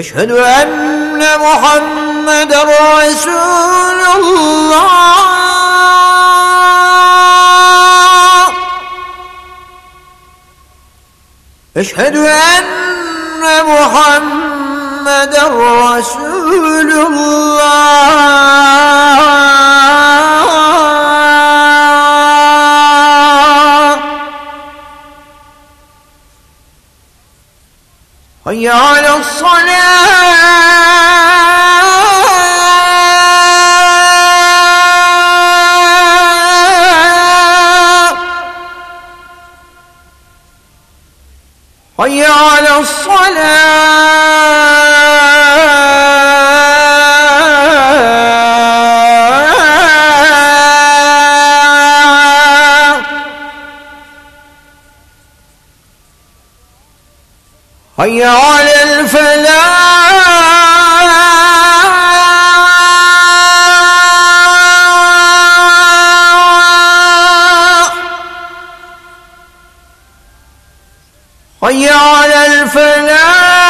أشهد أن محمد رسول الله أشهد أن محمد حي على الصلاة. حي على الصلاة. حي على الفلاح. حي على الفلاح.